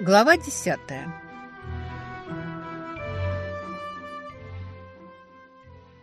Глава десятая.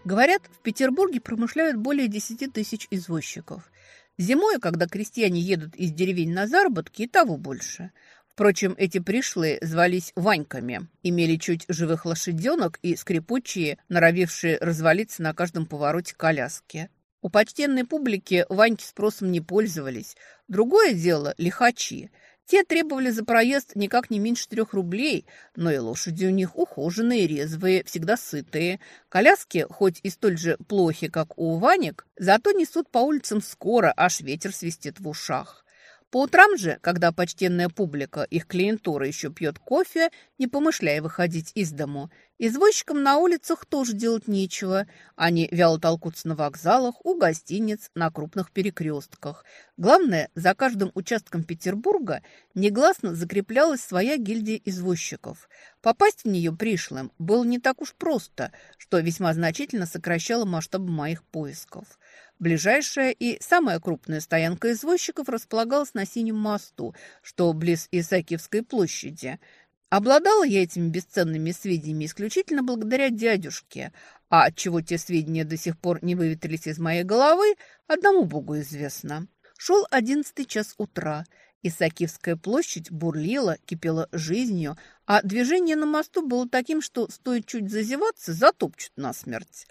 Говорят, в Петербурге промышляют более десяти тысяч извозчиков. Зимой, когда крестьяне едут из деревень на заработки, и того больше. Впрочем, эти пришлые звались Ваньками, имели чуть живых лошаденок и скрипучие, норовившие развалиться на каждом повороте коляски. У почтенной публики Ваньки спросом не пользовались. Другое дело – лихачи. Те требовали за проезд никак не меньше трех рублей, но и лошади у них ухоженные, резвые, всегда сытые. Коляски, хоть и столь же плохи, как у Ванек, зато несут по улицам скоро, аж ветер свистит в ушах. По утрам же, когда почтенная публика, их клиентура еще пьет кофе, не помышляя выходить из дому, извозчикам на улицах тоже делать нечего. Они вяло толкутся на вокзалах, у гостиниц, на крупных перекрестках. Главное, за каждым участком Петербурга негласно закреплялась своя гильдия извозчиков. Попасть в нее пришлым было не так уж просто, что весьма значительно сокращало масштабы моих поисков. Ближайшая и самая крупная стоянка извозчиков располагалась на Синем мосту, что близ Исаакиевской площади. Обладала я этими бесценными сведениями исключительно благодаря дядюшке, а отчего те сведения до сих пор не выветрились из моей головы, одному богу известно. Шел одиннадцатый час утра. Исаакиевская площадь бурлила, кипела жизнью, а движение на мосту было таким, что, стоит чуть зазеваться, затопчут насмерть.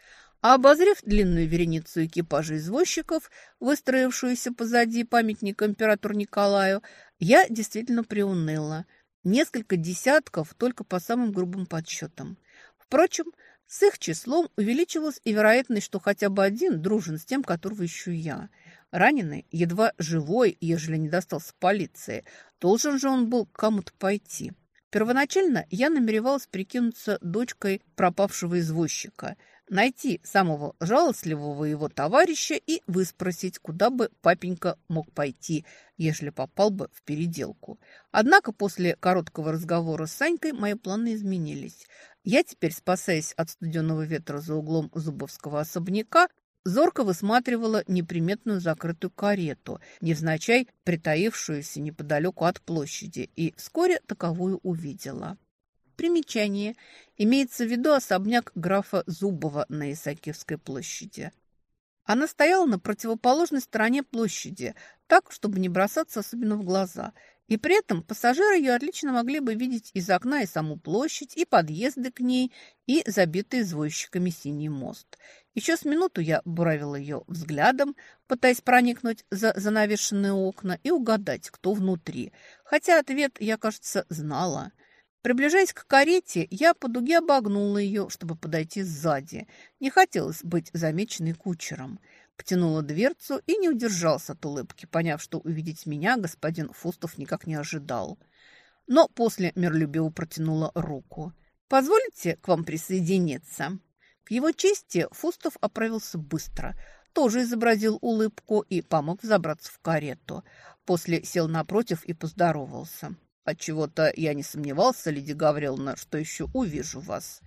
Обозрев длинную вереницу экипажа извозчиков, выстроившуюся позади памятника императору Николаю, я действительно приуныла. Несколько десятков только по самым грубым подсчетам. Впрочем, с их числом увеличивалась и вероятность, что хотя бы один дружен с тем, которого ищу я. Раненый, едва живой, ежели не достался полиции, должен же он был к кому-то пойти. Первоначально я намеревалась прикинуться дочкой пропавшего извозчика – найти самого жалостливого его товарища и выспросить, куда бы папенька мог пойти, ежели попал бы в переделку. Однако после короткого разговора с Санькой мои планы изменились. Я теперь, спасаясь от студенного ветра за углом Зубовского особняка, зорко высматривала неприметную закрытую карету, невзначай притаившуюся неподалеку от площади, и вскоре таковую увидела. Примечание. Имеется в виду особняк графа Зубова на Исаакиевской площади. Она стояла на противоположной стороне площади, так, чтобы не бросаться особенно в глаза. И при этом пассажиры ее отлично могли бы видеть из окна и саму площадь, и подъезды к ней, и забитый извозчиками синий мост. Еще с минуту я буравила ее взглядом, пытаясь проникнуть за занавешенные окна и угадать, кто внутри. Хотя ответ я, кажется, знала – Приближаясь к карете, я по дуге обогнула ее, чтобы подойти сзади. Не хотелось быть замеченной кучером. Потянула дверцу и не удержался от улыбки, поняв, что увидеть меня господин Фустов никак не ожидал. Но после миролюбиво протянула руку. «Позволите к вам присоединиться?» К его чести Фустов оправился быстро, тоже изобразил улыбку и помог забраться в карету. После сел напротив и поздоровался. Отчего-то я не сомневался, Лидия Гавриловна, что еще увижу вас.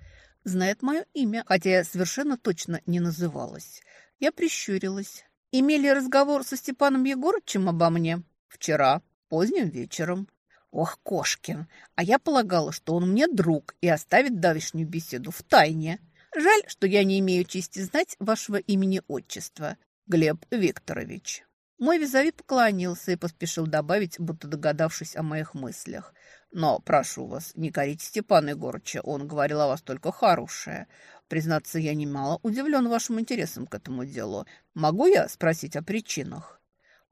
Знает мое имя, хотя я совершенно точно не называлась. Я прищурилась. Имели разговор со Степаном Егорычем обо мне? Вчера, поздним вечером. Ох, Кошкин, а я полагала, что он мне друг и оставит давешнюю беседу в тайне. Жаль, что я не имею чести знать вашего имени-отчества. Глеб Викторович. Мой визави поклонился и поспешил добавить, будто догадавшись о моих мыслях. «Но, прошу вас, не корите Степана Егорыча, он говорил о вас только хорошее. Признаться, я немало удивлен вашим интересом к этому делу. Могу я спросить о причинах?»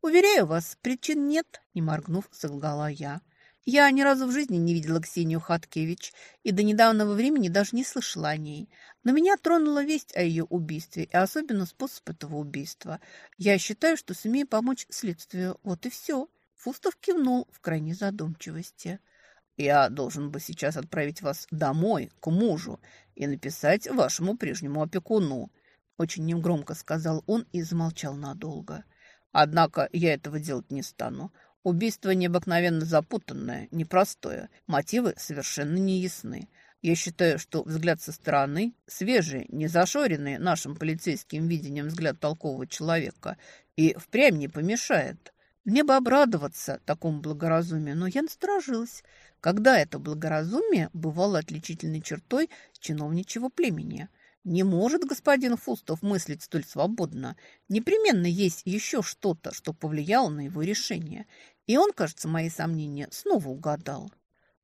«Уверяю вас, причин нет», — не моргнув, солгала я. Я ни разу в жизни не видела Ксению Хаткевич и до недавнего времени даже не слышала о ней. Но меня тронула весть о ее убийстве, и особенно способ этого убийства. Я считаю, что сумею помочь следствию. Вот и все. Фустов кивнул в крайней задумчивости. «Я должен бы сейчас отправить вас домой, к мужу, и написать вашему прежнему опекуну», очень негромко сказал он и замолчал надолго. «Однако я этого делать не стану. Убийство необыкновенно запутанное, непростое. Мотивы совершенно неясны. Я считаю, что взгляд со стороны, свежий, не зашоренный нашим полицейским видением взгляд толкового человека, и впрямь не помешает. Мне бы обрадоваться такому благоразумию, но я насторожилась. Когда это благоразумие бывало отличительной чертой чиновничьего племени? Не может господин Фустов мыслить столь свободно. Непременно есть еще что-то, что повлияло на его решение. И он, кажется, мои сомнения снова угадал.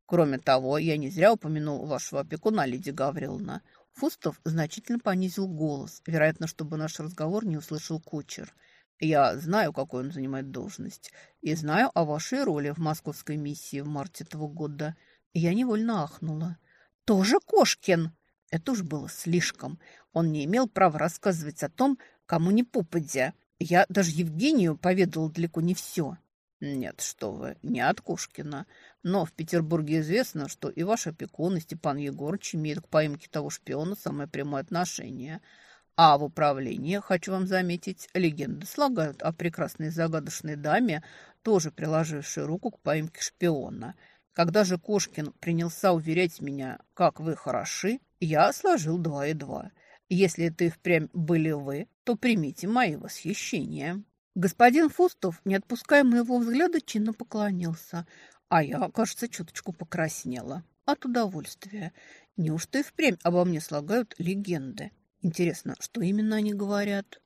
Кроме того, я не зря упомянул вашего опекуна, Лидия Гавриловна. Фустов значительно понизил голос, вероятно, чтобы наш разговор не услышал кучер. Я знаю, какую он занимает должность, и знаю о вашей роли в московской миссии в марте этого года. Я невольно ахнула. «Тоже Кошкин!» Это уж было слишком. Он не имел права рассказывать о том, кому не попадя. Я даже Евгению поведала далеко не все. Нет, что вы, не от Кошкина. Но в Петербурге известно, что и ваш опекун, и Степан Егорович имеют к поимке того шпиона самое прямое отношение – а в управлении, хочу вам заметить, легенды слагают о прекрасной загадочной даме, тоже приложившей руку к поимке шпиона. Когда же Кошкин принялся уверять меня, как вы хороши, я сложил два и два. Если это и впрямь были вы, то примите мои восхищения. Господин Фустов, не отпуская моего взгляда, чинно поклонился, а я, кажется, чуточку покраснела от удовольствия. Неужто и впрямь обо мне слагают легенды? Интересно, что именно они говорят?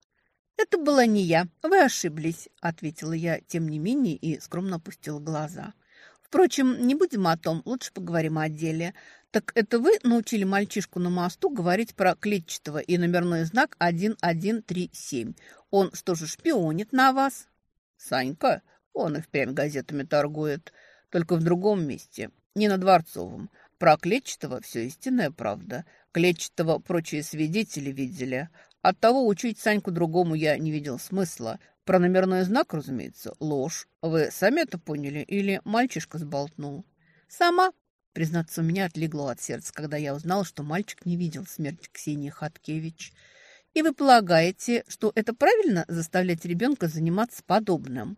«Это была не я, вы ошиблись», — ответила я, тем не менее, и скромно опустила глаза. «Впрочем, не будем о том, лучше поговорим о деле. Так это вы научили мальчишку на мосту говорить про клетчатого и номерной знак 1137. Он что же шпионит на вас?» «Санька, он и впрямь газетами торгует, только в другом месте, не на Дворцовом. Про клетчатого все истинная правда. Клетчатого прочие свидетели видели. Оттого учить Саньку другому я не видел смысла. Про номерной знак, разумеется, ложь. Вы сами это поняли или мальчишка сболтнул? Сама. Признаться, у меня отлегло от сердца, когда я узнал, что мальчик не видел смерти Ксении Хаткевич. И вы полагаете, что это правильно заставлять ребенка заниматься подобным?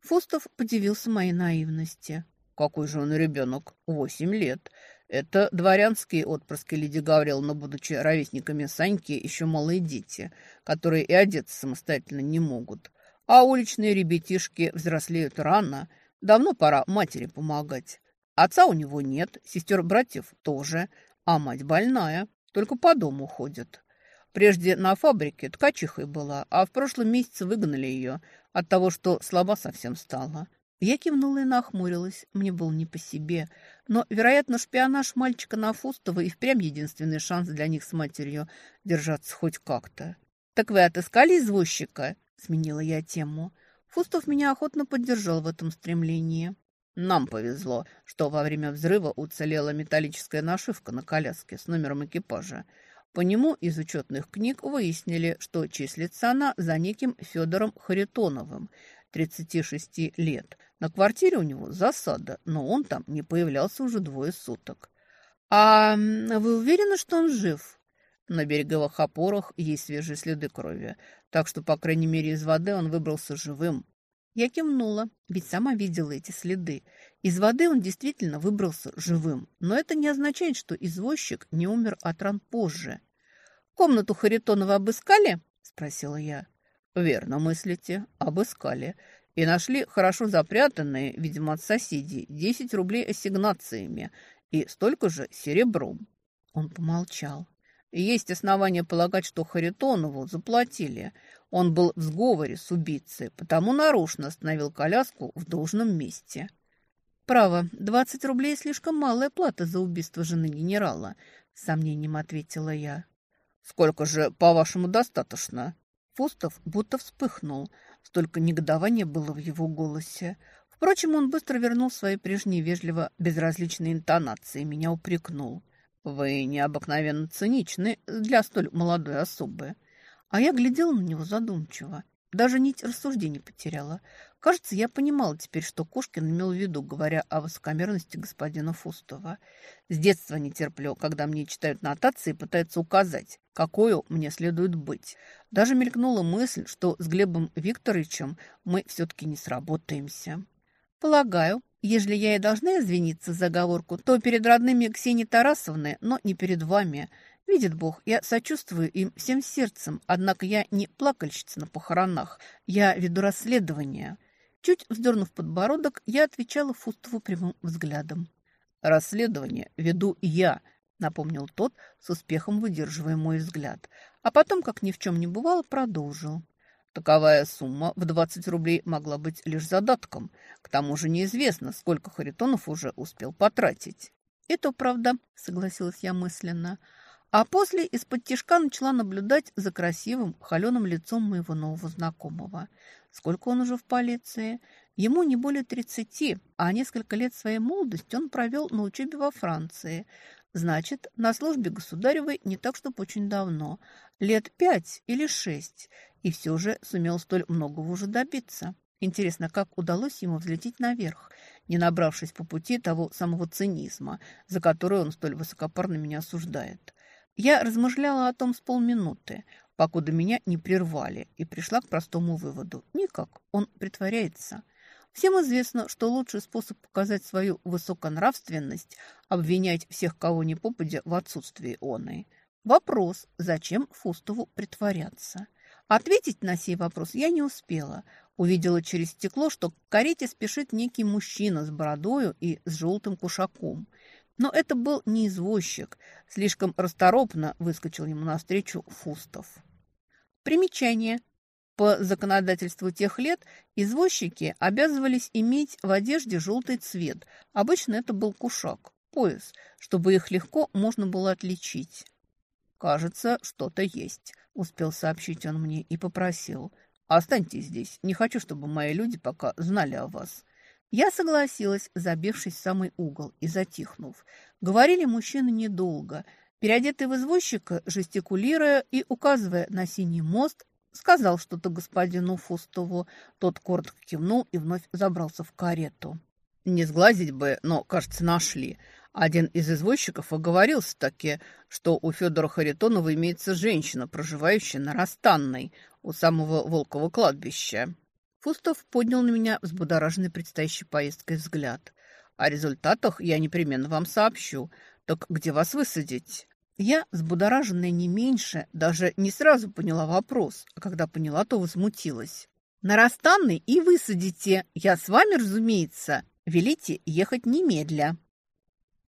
Фустов подивился моей наивности. Какой же он ребенок? Восемь лет. Это дворянские отпрыски Лидии Гавриловны, будучи ровесниками Саньки, еще малые дети, которые и одеться самостоятельно не могут. А уличные ребятишки взрослеют рано. Давно пора матери помогать. Отца у него нет, сестер-братьев тоже, а мать больная, только по дому ходит. Прежде на фабрике ткачихой была, а в прошлом месяце выгнали ее от того, что слаба совсем стала. Я кивнула и нахмурилась. Мне было не по себе. Но, вероятно, шпионаж мальчика на Фустова и впрямь единственный шанс для них с матерью держаться хоть как-то. «Так вы отыскали извозчика?» – сменила я тему. Фустов меня охотно поддержал в этом стремлении. Нам повезло, что во время взрыва уцелела металлическая нашивка на коляске с номером экипажа. По нему из учетных книг выяснили, что числится она за неким Федором Харитоновым, 36 лет – на квартире у него засада, но он там не появлялся уже двое суток. «А вы уверены, что он жив?» На береговых опорах есть свежие следы крови, так что, по крайней мере, из воды он выбрался живым. Я кивнула, ведь сама видела эти следы. Из воды он действительно выбрался живым, но это не означает, что извозчик не умер от ран позже. «Комнату Харитонова обыскали?» – спросила я. «Верно мыслите, обыскали и нашли хорошо запрятанные, видимо, от соседей, 10 рублей ассигнациями и столько же серебром. Он помолчал. Есть основания полагать, что Харитонову заплатили. Он был в сговоре с убийцей, потому нарочно остановил коляску в должном месте. «Право, 20 рублей слишком малая плата за убийство жены генерала», — сомнением ответила я. «Сколько же, по-вашему, достаточно?» Фустов будто вспыхнул — Столько негодования было в его голосе. Впрочем, он быстро вернул свои прежние вежливо безразличные интонации и меня упрекнул. «Вы необыкновенно циничны для столь молодой особы». А я глядела на него задумчиво. Даже нить рассуждений потеряла. Кажется, я понимала теперь, что Кошкин имел в виду, говоря о высокомерности господина Фустова. С детства не терплю, когда мне читают нотации и пытаются указать, какую мне следует быть. Даже мелькнула мысль, что с Глебом Викторовичем мы все-таки не сработаемся. Полагаю, ежели я и должна извиниться за оговорку, то перед родными Ксении Тарасовны, но не перед вами. Видит Бог, я сочувствую им всем сердцем, однако я не плакальщица на похоронах, я веду расследование. Чуть вздернув подбородок, я отвечала Фустову прямым взглядом. «Расследование веду я», — напомнил тот, с успехом выдерживая мой взгляд. А потом, как ни в чем не бывало, продолжил. Таковая сумма в 20 рублей могла быть лишь задатком. К тому же неизвестно, сколько Харитонов уже успел потратить. «Это правда», — согласилась я мысленно. А после из-под тишка начала наблюдать за красивым, холеным лицом моего нового знакомого. Сколько он уже в полиции? Ему не более тридцати, а несколько лет своей молодости он провел на учебе во Франции. Значит, на службе государевой не так, чтобы очень давно. Лет пять или шесть. И все же сумел столь многого уже добиться. Интересно, как удалось ему взлететь наверх, не набравшись по пути того самого цинизма, за который он столь высокопарно меня осуждает. Я размышляла о том с полминуты, покуда меня не прервали, и пришла к простому выводу. Никак, он притворяется. Всем известно, что лучший способ показать свою высоконравственность – обвинять всех, кого ни попадя, в отсутствии оной. Вопрос, зачем Фустову притворяться? Ответить на сей вопрос я не успела. Увидела через стекло, что к карете спешит некий мужчина с бородою и с желтым кушаком – но это был не извозчик. Слишком расторопно выскочил ему навстречу Фустов. Примечание. По законодательству тех лет извозчики обязывались иметь в одежде желтый цвет. Обычно это был кушак, пояс, чтобы их легко можно было отличить. «Кажется, что-то есть», — успел сообщить он мне и попросил. «Останьтесь здесь. Не хочу, чтобы мои люди пока знали о вас. Я согласилась, забившись в самый угол и затихнув. Говорили мужчины недолго. Переодетый в извозчика, жестикулируя и указывая на синий мост, сказал что-то господину Фустову. Тот коротко кивнул и вновь забрался в карету. Не сглазить бы, но, кажется, нашли. Один из извозчиков оговорился таки, что у Федора Харитонова имеется женщина, проживающая на Растанной, у самого Волкова кладбища. Фустов поднял на меня взбудораженный предстоящей поездкой взгляд. «О результатах я непременно вам сообщу. Так где вас высадить?» Я, взбудораженная не меньше, даже не сразу поняла вопрос, а когда поняла, то возмутилась. «На Растанный и высадите. Я с вами, разумеется. Велите ехать немедля».